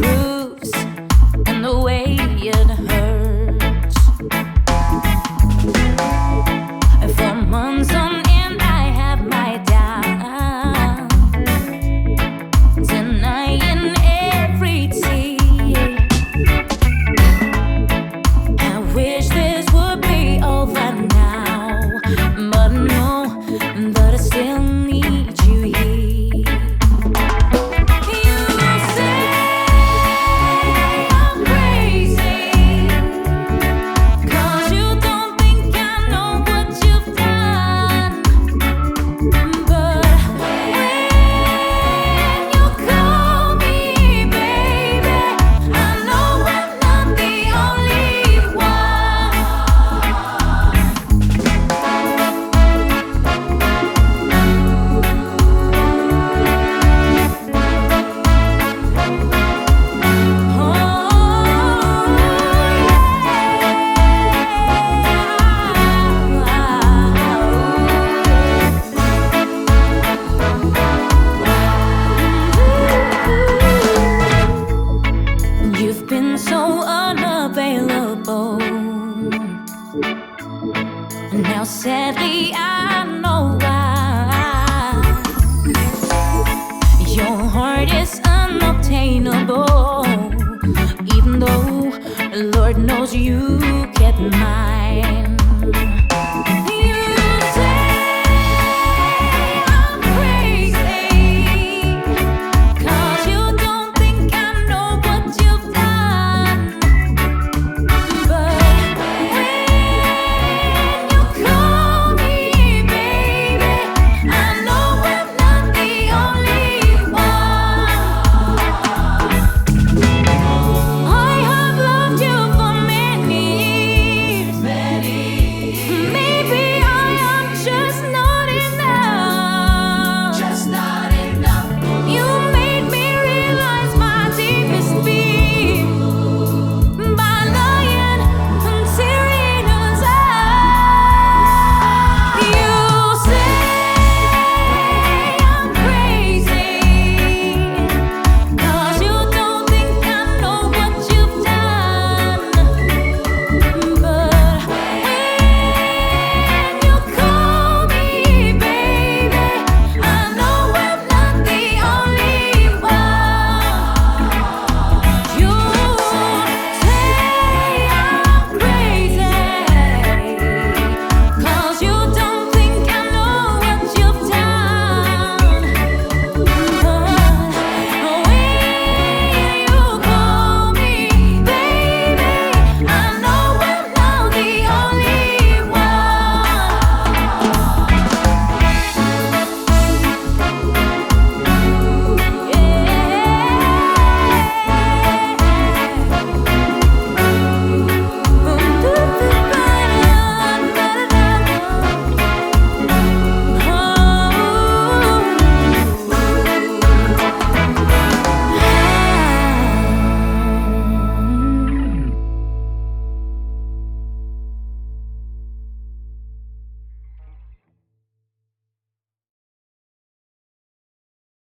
prove Now, sadly, I know why. Your heart is unobtainable, even though Lord knows you.